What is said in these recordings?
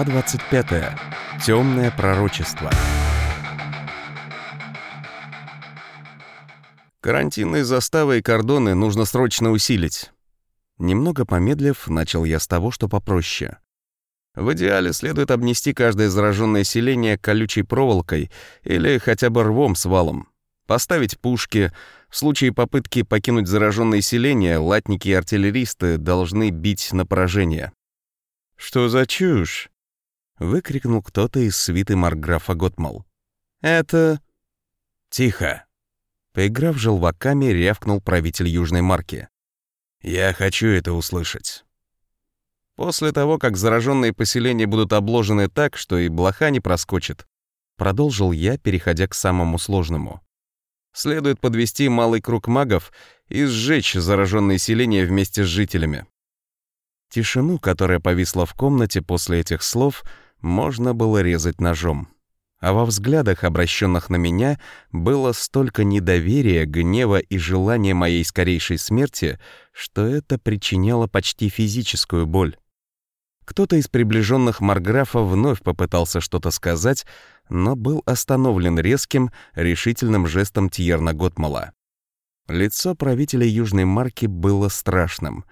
Глава 25. Темное пророчество. Карантинные заставы и кордоны нужно срочно усилить. Немного помедлив, начал я с того, что попроще. В идеале следует обнести каждое зараженное селение колючей проволокой или хотя бы рвом с валом. Поставить пушки. В случае попытки покинуть зараженное селение, латники и артиллеристы должны бить на поражение. «Что за чушь?» — выкрикнул кто-то из свиты Марграфа Готмал. «Это...» «Тихо!» Поиграв желваками, рявкнул правитель Южной Марки. «Я хочу это услышать». После того, как зараженные поселения будут обложены так, что и блоха не проскочит, продолжил я, переходя к самому сложному. Следует подвести малый круг магов и сжечь зараженные селения вместе с жителями. Тишину, которая повисла в комнате после этих слов, можно было резать ножом. А во взглядах, обращенных на меня, было столько недоверия, гнева и желания моей скорейшей смерти, что это причиняло почти физическую боль. Кто-то из приближенных Марграфа вновь попытался что-то сказать, но был остановлен резким, решительным жестом Тьерна Готмала. Лицо правителя Южной Марки было страшным.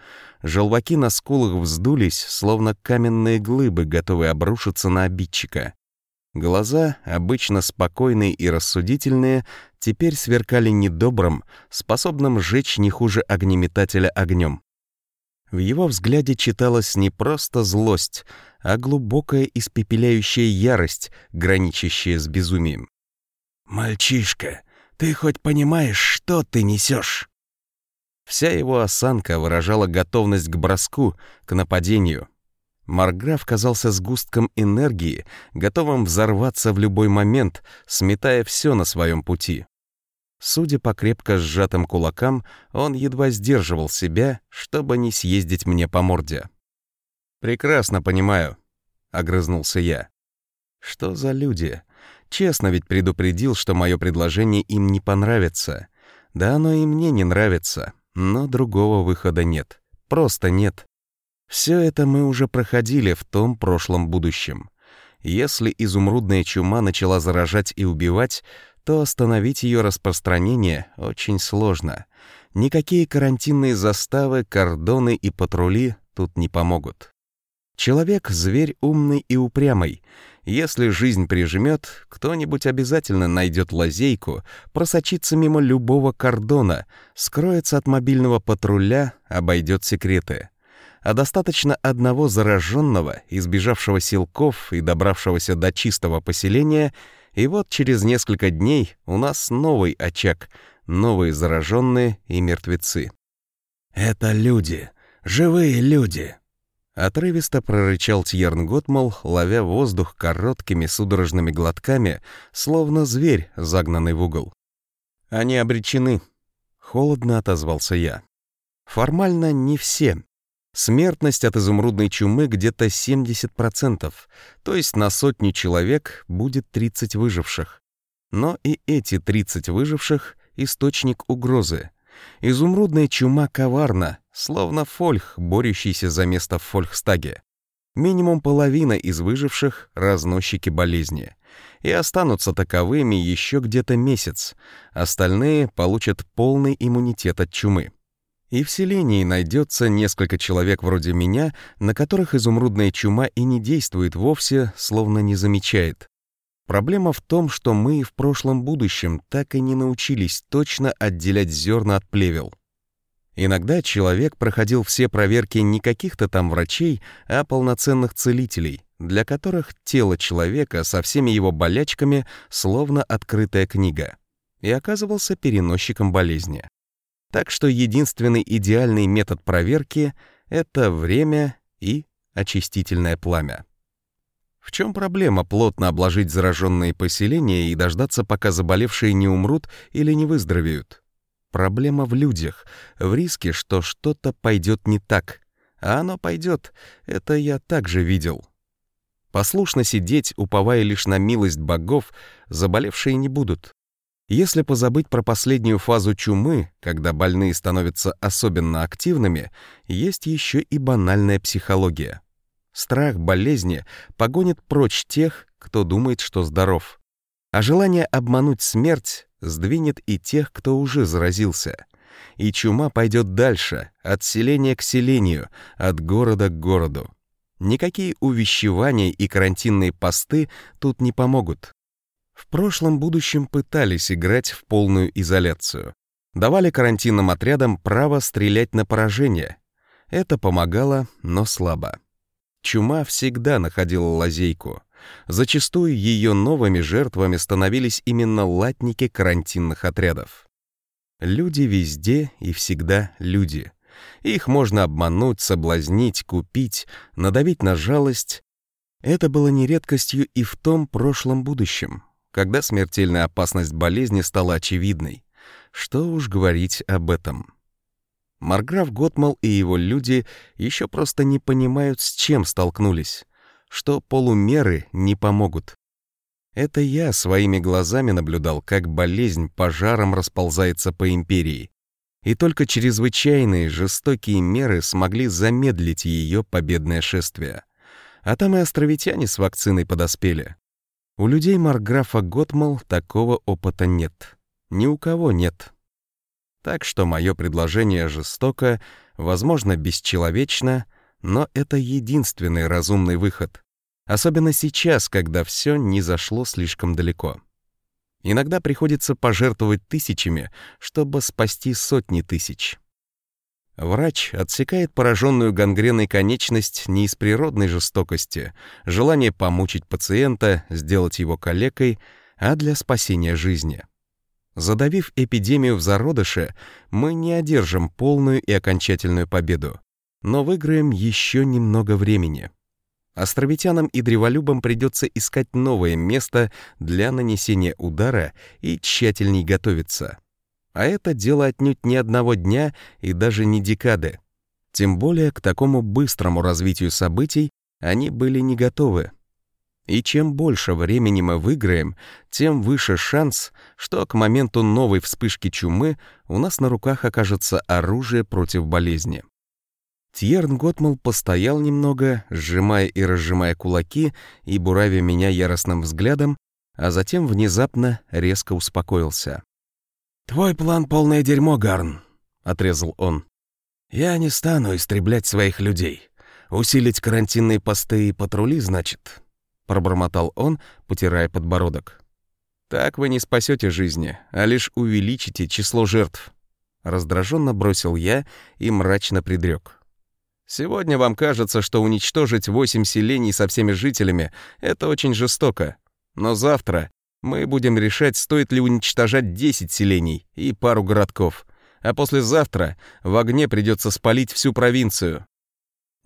Желваки на скулах вздулись, словно каменные глыбы, готовые обрушиться на обидчика. Глаза, обычно спокойные и рассудительные, теперь сверкали недобрым, способным сжечь не хуже огнеметателя огнем. В его взгляде читалась не просто злость, а глубокая испепеляющая ярость, граничащая с безумием. «Мальчишка, ты хоть понимаешь, что ты несешь?» Вся его осанка выражала готовность к броску, к нападению. Марграф казался сгустком энергии, готовым взорваться в любой момент, сметая все на своем пути. Судя по крепко сжатым кулакам, он едва сдерживал себя, чтобы не съездить мне по морде. «Прекрасно понимаю», — огрызнулся я. «Что за люди? Честно ведь предупредил, что мое предложение им не понравится. Да оно и мне не нравится, но другого выхода нет. Просто нет. Все это мы уже проходили в том прошлом будущем. Если изумрудная чума начала заражать и убивать, то остановить ее распространение очень сложно. Никакие карантинные заставы, кордоны и патрули тут не помогут. Человек — зверь умный и упрямый. Если жизнь прижмет, кто-нибудь обязательно найдет лазейку, просочится мимо любого кордона, скроется от мобильного патруля, обойдет секреты. А достаточно одного зараженного, избежавшего силков и добравшегося до чистого поселения — и вот через несколько дней у нас новый очаг, новые зараженные и мертвецы. «Это люди, живые люди!» Отрывисто прорычал Тьерн Готмал, ловя воздух короткими судорожными глотками, словно зверь, загнанный в угол. «Они обречены», — холодно отозвался я. «Формально не все, Смертность от изумрудной чумы где-то 70%, то есть на сотню человек будет 30 выживших. Но и эти 30 выживших — источник угрозы. Изумрудная чума коварна, словно фольх, борющийся за место в фольхстаге. Минимум половина из выживших — разносчики болезни. И останутся таковыми еще где-то месяц. Остальные получат полный иммунитет от чумы. И в селении найдется несколько человек вроде меня, на которых изумрудная чума и не действует вовсе, словно не замечает. Проблема в том, что мы в прошлом будущем так и не научились точно отделять зерна от плевел. Иногда человек проходил все проверки не каких-то там врачей, а полноценных целителей, для которых тело человека со всеми его болячками словно открытая книга, и оказывался переносчиком болезни. Так что единственный идеальный метод проверки — это время и очистительное пламя. В чем проблема плотно обложить зараженные поселения и дождаться, пока заболевшие не умрут или не выздоровеют? Проблема в людях, в риске, что что-то пойдет не так. А оно пойдет, это я также видел. Послушно сидеть, уповая лишь на милость богов, заболевшие не будут. Если позабыть про последнюю фазу чумы, когда больные становятся особенно активными, есть еще и банальная психология. Страх болезни погонит прочь тех, кто думает, что здоров. А желание обмануть смерть сдвинет и тех, кто уже заразился. И чума пойдет дальше, от селения к селению, от города к городу. Никакие увещевания и карантинные посты тут не помогут. В прошлом будущем пытались играть в полную изоляцию. Давали карантинным отрядам право стрелять на поражение. Это помогало, но слабо. Чума всегда находила лазейку. Зачастую ее новыми жертвами становились именно латники карантинных отрядов. Люди везде и всегда люди. Их можно обмануть, соблазнить, купить, надавить на жалость. Это было не редкостью и в том прошлом будущем, когда смертельная опасность болезни стала очевидной. Что уж говорить об этом. Марграф Готмал и его люди еще просто не понимают, с чем столкнулись, что полумеры не помогут. Это я своими глазами наблюдал, как болезнь пожаром расползается по империи. И только чрезвычайные жестокие меры смогли замедлить ее победное шествие. А там и островитяне с вакциной подоспели. У людей Марграфа Готмал такого опыта нет. Ни у кого нет. Так что мое предложение жестоко, возможно, бесчеловечно, но это единственный разумный выход. Особенно сейчас, когда все не зашло слишком далеко. Иногда приходится пожертвовать тысячами, чтобы спасти сотни тысяч. Врач отсекает пораженную гангреной конечность не из природной жестокости, желания помучить пациента, сделать его калекой, а для спасения жизни. Задавив эпидемию в зародыше, мы не одержим полную и окончательную победу, но выиграем еще немного времени островитянам и древолюбам придется искать новое место для нанесения удара и тщательней готовиться. А это дело отнюдь не одного дня и даже не декады. Тем более к такому быстрому развитию событий они были не готовы. И чем больше времени мы выиграем, тем выше шанс, что к моменту новой вспышки чумы у нас на руках окажется оружие против болезни. Тьерн Готмал постоял немного, сжимая и разжимая кулаки и буравя меня яростным взглядом, а затем внезапно резко успокоился. «Твой план — полное дерьмо, Гарн», — отрезал он. «Я не стану истреблять своих людей. Усилить карантинные посты и патрули, значит?» — пробормотал он, потирая подбородок. «Так вы не спасете жизни, а лишь увеличите число жертв», — раздраженно бросил я и мрачно предрек. Сегодня вам кажется, что уничтожить восемь селений со всеми жителями — это очень жестоко. Но завтра мы будем решать, стоит ли уничтожать 10 селений и пару городков. А послезавтра в огне придется спалить всю провинцию.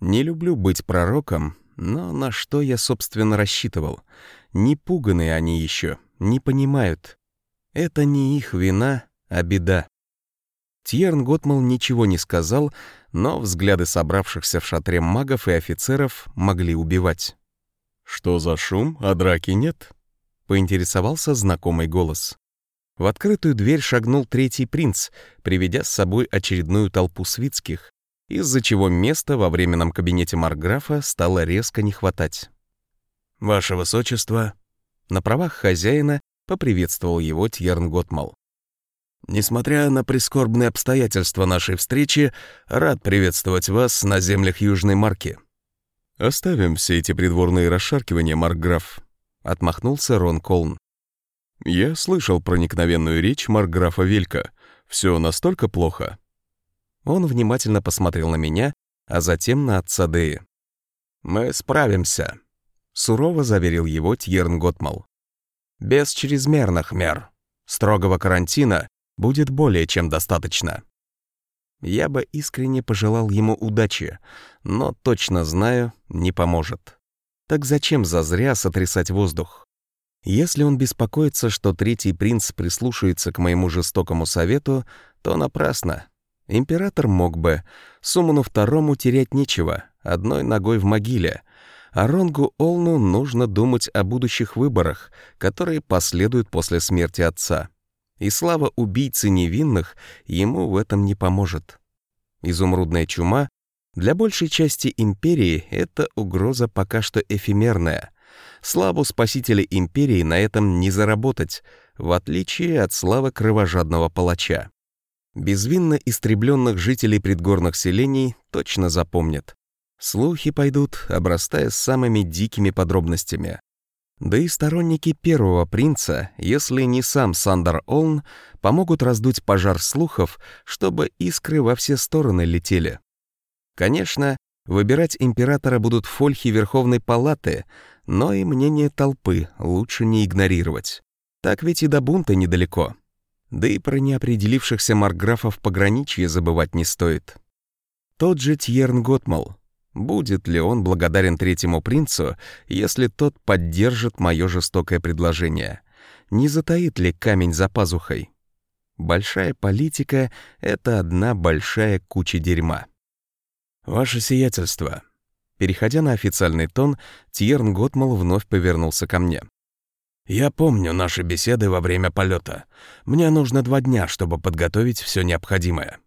Не люблю быть пророком, но на что я, собственно, рассчитывал? Не пуганные они еще, не понимают. Это не их вина, а беда. Тьерн Готмал ничего не сказал, но взгляды собравшихся в шатре магов и офицеров могли убивать. «Что за шум, а драки нет?» — поинтересовался знакомый голос. В открытую дверь шагнул третий принц, приведя с собой очередную толпу свитских, из-за чего места во временном кабинете Марграфа стало резко не хватать. «Ваше Высочество!» На правах хозяина поприветствовал его Тьерн Готмал. Несмотря на прискорбные обстоятельства нашей встречи, рад приветствовать вас на землях Южной Марки. Оставим все эти придворные расшаркивания, Маркграф, отмахнулся Рон Колн. Я слышал проникновенную речь Маркграфа Велька. Все настолько плохо. Он внимательно посмотрел на меня, а затем на отца Деи. «Мы справимся», — сурово заверил его Тьерн Готмал. «Без чрезмерных мер, строгого карантина будет более чем достаточно. Я бы искренне пожелал ему удачи, но точно знаю, не поможет. Так зачем зазря сотрясать воздух? Если он беспокоится, что третий принц прислушается к моему жестокому совету, то напрасно. Император мог бы. Суману второму терять нечего, одной ногой в могиле. А Ронгу Олну нужно думать о будущих выборах, которые последуют после смерти отца и слава убийцы невинных ему в этом не поможет. Изумрудная чума Для большей части империи эта угроза пока что эфемерная. Славу спасителя империи на этом не заработать, в отличие от славы кровожадного палача. Безвинно истребленных жителей предгорных селений точно запомнят. Слухи пойдут, обрастая самыми дикими подробностями. Да и сторонники первого принца, если не сам Сандер Олн, помогут раздуть пожар слухов, чтобы искры во все стороны летели. Конечно, выбирать императора будут фольхи Верховной Палаты, но и мнение толпы лучше не игнорировать. Так ведь и до бунта недалеко. Да и про неопределившихся марграфов пограничья забывать не стоит. Тот же Тьерн Готмал. Будет ли он благодарен третьему принцу, если тот поддержит мое жестокое предложение? Не затаит ли камень за пазухой? Большая политика — это одна большая куча дерьма. «Ваше сиятельство». Переходя на официальный тон, Тьерн Готмал вновь повернулся ко мне. Я помню наши беседы во время полета. Мне нужно два дня, чтобы подготовить все необходимое.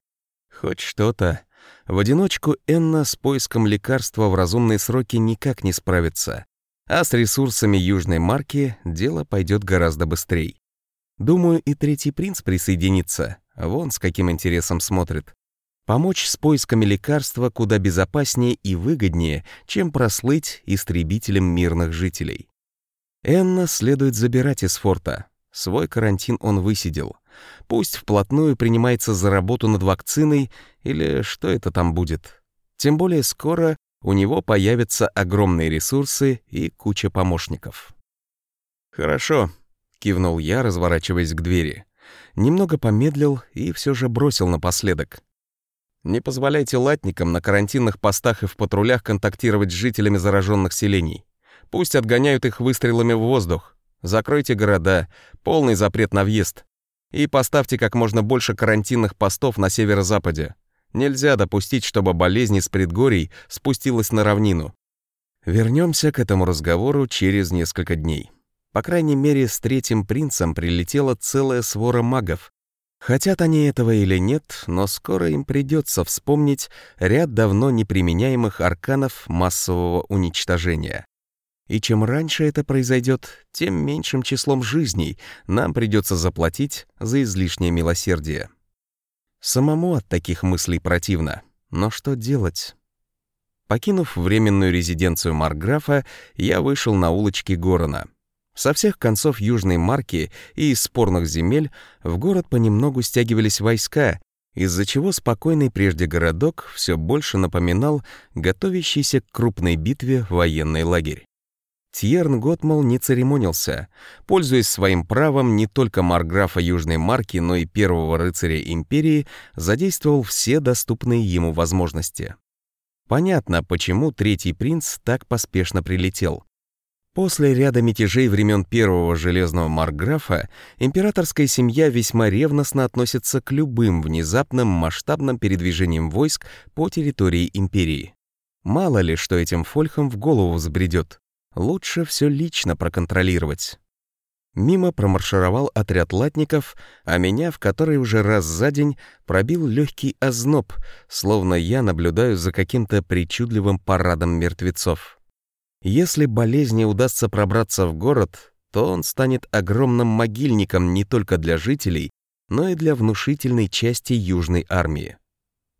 Хоть что-то. В одиночку Энна с поиском лекарства в разумные сроки никак не справится. А с ресурсами южной марки дело пойдет гораздо быстрее. Думаю, и третий принц присоединится. Вон с каким интересом смотрит. Помочь с поисками лекарства куда безопаснее и выгоднее, чем прослыть истребителем мирных жителей. Энна следует забирать из форта. Свой карантин он высидел. Пусть вплотную принимается за работу над вакциной или что это там будет. Тем более скоро у него появятся огромные ресурсы и куча помощников. «Хорошо», — кивнул я, разворачиваясь к двери. Немного помедлил и все же бросил напоследок. «Не позволяйте латникам на карантинных постах и в патрулях контактировать с жителями зараженных селений. Пусть отгоняют их выстрелами в воздух. Закройте города, полный запрет на въезд. И поставьте как можно больше карантинных постов на северо-западе. Нельзя допустить, чтобы болезнь из предгорий спустилась на равнину. Вернемся к этому разговору через несколько дней. По крайней мере, с третьим принцем прилетела целая свора магов. Хотят они этого или нет, но скоро им придется вспомнить ряд давно неприменяемых арканов массового уничтожения. И чем раньше это произойдет, тем меньшим числом жизней нам придется заплатить за излишнее милосердие. Самому от таких мыслей противно. Но что делать? Покинув временную резиденцию Марграфа, я вышел на улочки Горона. Со всех концов Южной Марки и из спорных земель в город понемногу стягивались войска, из-за чего спокойный прежде городок все больше напоминал готовящийся к крупной битве военный лагерь. Тьерн Готмал не церемонился. Пользуясь своим правом, не только Марграфа Южной Марки, но и первого рыцаря Империи задействовал все доступные ему возможности. Понятно, почему третий принц так поспешно прилетел. После ряда мятежей времен первого железного марграфа императорская семья весьма ревностно относится к любым внезапным масштабным передвижениям войск по территории империи. Мало ли, что этим фольхам в голову забредет. Лучше все лично проконтролировать. Мимо промаршировал отряд латников, а меня в который уже раз за день пробил легкий озноб, словно я наблюдаю за каким-то причудливым парадом мертвецов. Если болезни удастся пробраться в город, то он станет огромным могильником не только для жителей, но и для внушительной части Южной армии.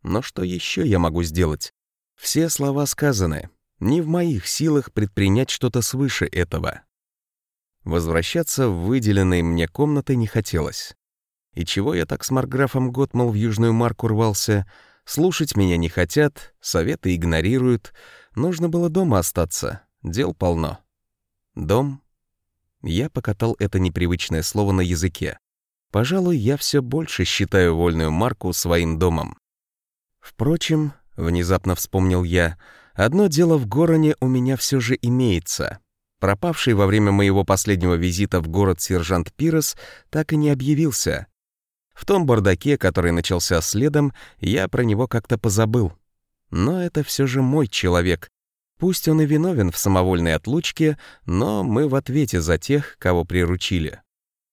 Но что еще я могу сделать? Все слова сказаны, не в моих силах предпринять что-то свыше этого. Возвращаться в выделенные мне комнаты не хотелось. И чего я так с Марграфом Готмал в Южную Марку рвался? Слушать меня не хотят, советы игнорируют. Нужно было дома остаться, дел полно. Дом? Я покатал это непривычное слово на языке. Пожалуй, я все больше считаю вольную Марку своим домом. Впрочем, внезапно вспомнил я, Одно дело в Гороне у меня все же имеется. Пропавший во время моего последнего визита в город сержант Пирос так и не объявился. В том бардаке, который начался следом, я про него как-то позабыл. Но это все же мой человек. Пусть он и виновен в самовольной отлучке, но мы в ответе за тех, кого приручили.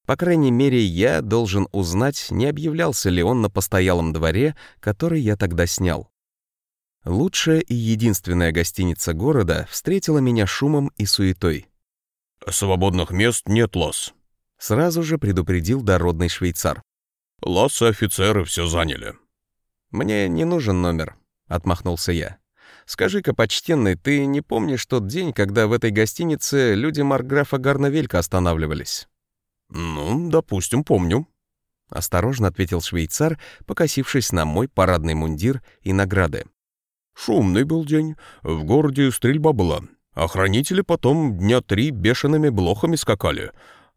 По крайней мере, я должен узнать, не объявлялся ли он на постоялом дворе, который я тогда снял. Лучшая и единственная гостиница города встретила меня шумом и суетой. «Свободных мест нет, Лос», — сразу же предупредил дородный швейцар. «Лос и офицеры все заняли». «Мне не нужен номер», — отмахнулся я. «Скажи-ка, почтенный, ты не помнишь тот день, когда в этой гостинице люди Марграфа Гарнавелька останавливались?» «Ну, допустим, помню», — осторожно ответил швейцар, покосившись на мой парадный мундир и награды. Шумный был день. В городе стрельба была. Охранители потом дня три бешеными блохами скакали.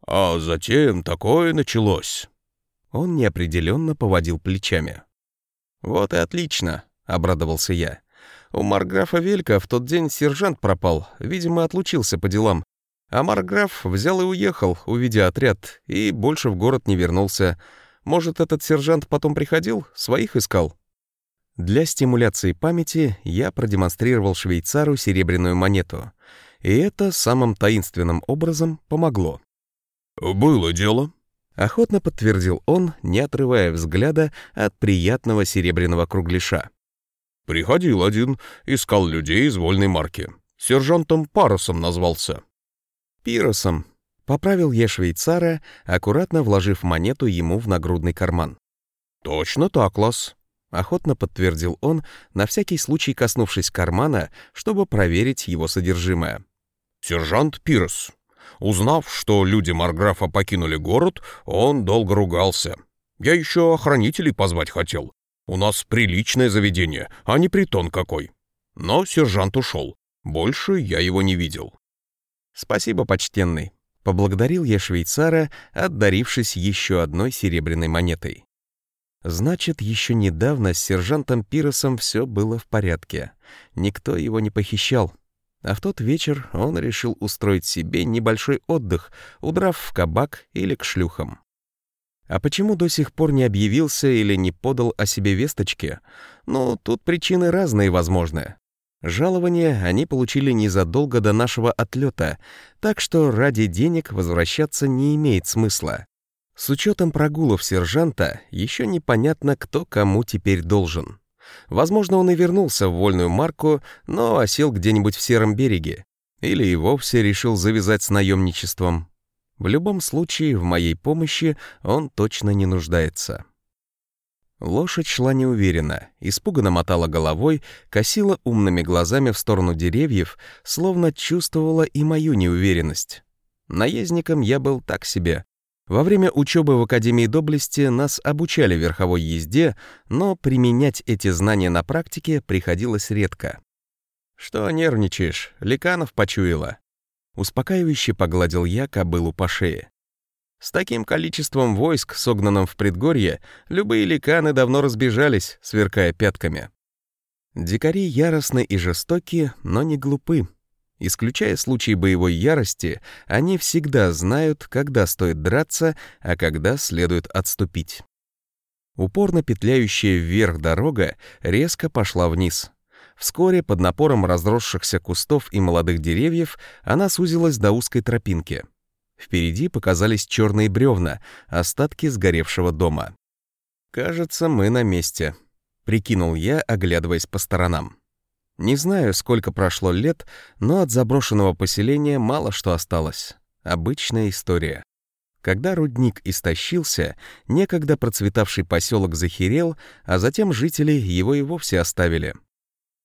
А затем такое началось. Он неопределенно поводил плечами. «Вот и отлично», — обрадовался я. «У Марграфа Велька в тот день сержант пропал, видимо, отлучился по делам. А Марграф взял и уехал, увидя отряд, и больше в город не вернулся. Может, этот сержант потом приходил, своих искал?» Для стимуляции памяти я продемонстрировал швейцару серебряную монету, и это самым таинственным образом помогло. «Было дело», — охотно подтвердил он, не отрывая взгляда от приятного серебряного кругляша. «Приходил один, искал людей из вольной марки. Сержантом Парусом назвался». «Пиросом», — поправил я швейцара, аккуратно вложив монету ему в нагрудный карман. «Точно так, Лас», — охотно подтвердил он, на всякий случай коснувшись кармана, чтобы проверить его содержимое. «Сержант Пирс. Узнав, что люди Марграфа покинули город, он долго ругался. Я еще охранителей позвать хотел. У нас приличное заведение, а не притон какой. Но сержант ушел. Больше я его не видел». «Спасибо, почтенный», — поблагодарил я швейцара, отдарившись еще одной серебряной монетой. Значит, еще недавно с сержантом Пиросом все было в порядке. Никто его не похищал. А в тот вечер он решил устроить себе небольшой отдых, удрав в кабак или к шлюхам. А почему до сих пор не объявился или не подал о себе весточки? Ну, тут причины разные возможны. Жалование они получили незадолго до нашего отлета, так что ради денег возвращаться не имеет смысла. С учетом прогулов сержанта еще непонятно, кто кому теперь должен. Возможно, он и вернулся в вольную марку, но осел где-нибудь в Сером береге. Или и вовсе решил завязать с наемничеством. В любом случае, в моей помощи он точно не нуждается. Лошадь шла неуверенно, испуганно мотала головой, косила умными глазами в сторону деревьев, словно чувствовала и мою неуверенность. Наездником я был так себе, во время учебы в Академии доблести нас обучали верховой езде, но применять эти знания на практике приходилось редко. «Что нервничаешь? Ликанов почуяла». Успокаивающе погладил я кобылу по шее. С таким количеством войск, согнанным в предгорье, любые ликаны давно разбежались, сверкая пятками. Дикари яростны и жестоки, но не глупы. Исключая случаи боевой ярости, они всегда знают, когда стоит драться, а когда следует отступить. Упорно петляющая вверх дорога резко пошла вниз. Вскоре под напором разросшихся кустов и молодых деревьев она сузилась до узкой тропинки. Впереди показались черные бревна, остатки сгоревшего дома. «Кажется, мы на месте», — прикинул я, оглядываясь по сторонам. Не знаю, сколько прошло лет, но от заброшенного поселения мало что осталось. Обычная история. Когда рудник истощился, некогда процветавший поселок захерел, а затем жители его и вовсе оставили.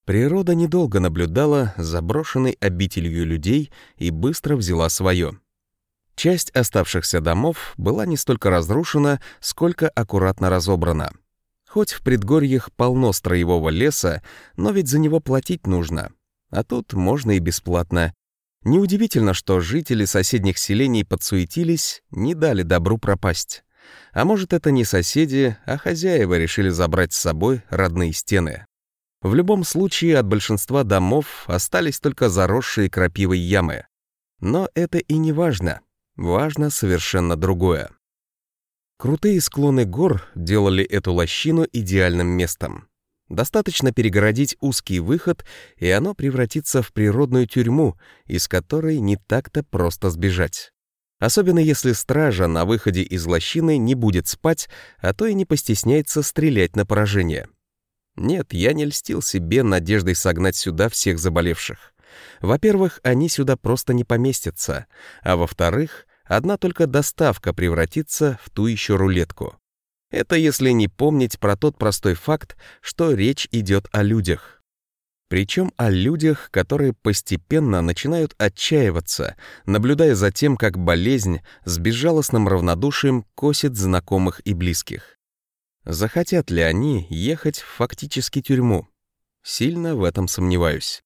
Природа недолго наблюдала заброшенной обителью людей и быстро взяла свое. Часть оставшихся домов была не столько разрушена, сколько аккуратно разобрана — Хоть в предгорьях полно строевого леса, но ведь за него платить нужно. А тут можно и бесплатно. Неудивительно, что жители соседних селений подсуетились, не дали добру пропасть. А может, это не соседи, а хозяева решили забрать с собой родные стены. В любом случае, от большинства домов остались только заросшие крапивой ямы. Но это и не важно. Важно совершенно другое. Крутые склоны гор делали эту лощину идеальным местом. Достаточно перегородить узкий выход, и оно превратится в природную тюрьму, из которой не так-то просто сбежать. Особенно если стража на выходе из лощины не будет спать, а то и не постесняется стрелять на поражение. Нет, я не льстил себе надеждой согнать сюда всех заболевших. Во-первых, они сюда просто не поместятся, а во-вторых, одна только доставка превратится в ту еще рулетку. Это если не помнить про тот простой факт, что речь идет о людях. Причем о людях, которые постепенно начинают отчаиваться, наблюдая за тем, как болезнь с безжалостным равнодушием косит знакомых и близких. Захотят ли они ехать в фактически тюрьму? Сильно в этом сомневаюсь.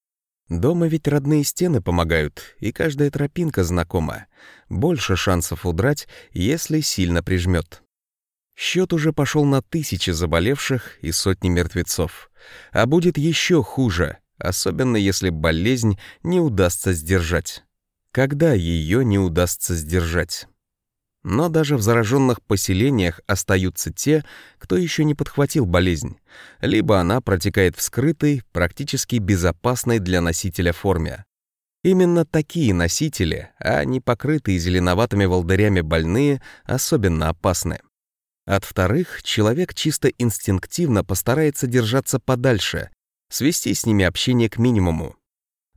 Дома ведь родные стены помогают, и каждая тропинка знакома. Больше шансов удрать, если сильно прижмет. Счет уже пошел на тысячи заболевших и сотни мертвецов. А будет еще хуже, особенно если болезнь не удастся сдержать. Когда ее не удастся сдержать? Но даже в зараженных поселениях остаются те, кто еще не подхватил болезнь. Либо она протекает в скрытой, практически безопасной для носителя форме. Именно такие носители, а не покрытые зеленоватыми волдырями больные, особенно опасны. От вторых, человек чисто инстинктивно постарается держаться подальше, свести с ними общение к минимуму.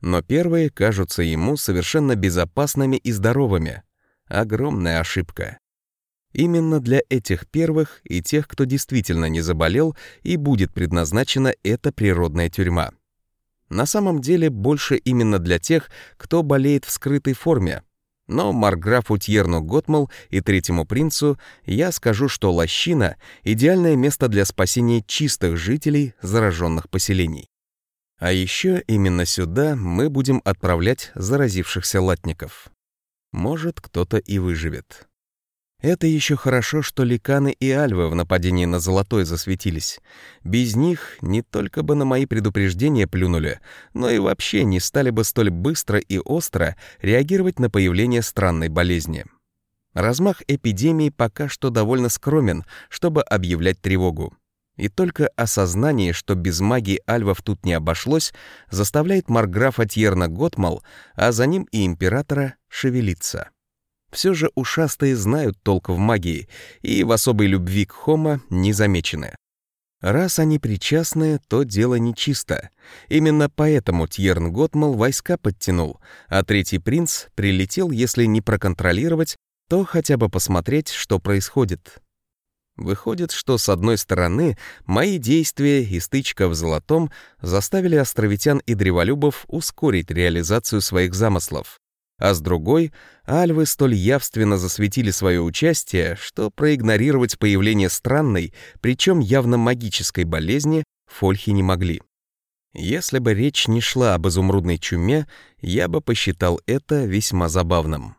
Но первые кажутся ему совершенно безопасными и здоровыми. Огромная ошибка. Именно для этих первых и тех, кто действительно не заболел, и будет предназначена эта природная тюрьма. На самом деле больше именно для тех, кто болеет в скрытой форме, но Марграфу Тьерну Готмал и Третьему Принцу я скажу, что лощина — идеальное место для спасения чистых жителей зараженных поселений. А еще именно сюда мы будем отправлять заразившихся латников. Может, кто-то и выживет. Это еще хорошо, что ликаны и альвы в нападении на Золотой засветились. Без них не только бы на мои предупреждения плюнули, но и вообще не стали бы столь быстро и остро реагировать на появление странной болезни. Размах эпидемии пока что довольно скромен, чтобы объявлять тревогу. И только осознание, что без магии альвов тут не обошлось, заставляет Марграфа Тьерна Готмал, а за ним и императора, шевелиться. Все же ушастые знают толк в магии и в особой любви к Хома не замечены. Раз они причастны, то дело нечисто. Именно поэтому Тьерн Готмал войска подтянул, а третий принц прилетел, если не проконтролировать, то хотя бы посмотреть, что происходит. Выходит, что с одной стороны, мои действия и стычка в Золотом заставили островитян и древолюбов ускорить реализацию своих замыслов а с другой альвы столь явственно засветили свое участие, что проигнорировать появление странной, причем явно магической болезни, фольхи не могли. Если бы речь не шла об изумрудной чуме, я бы посчитал это весьма забавным.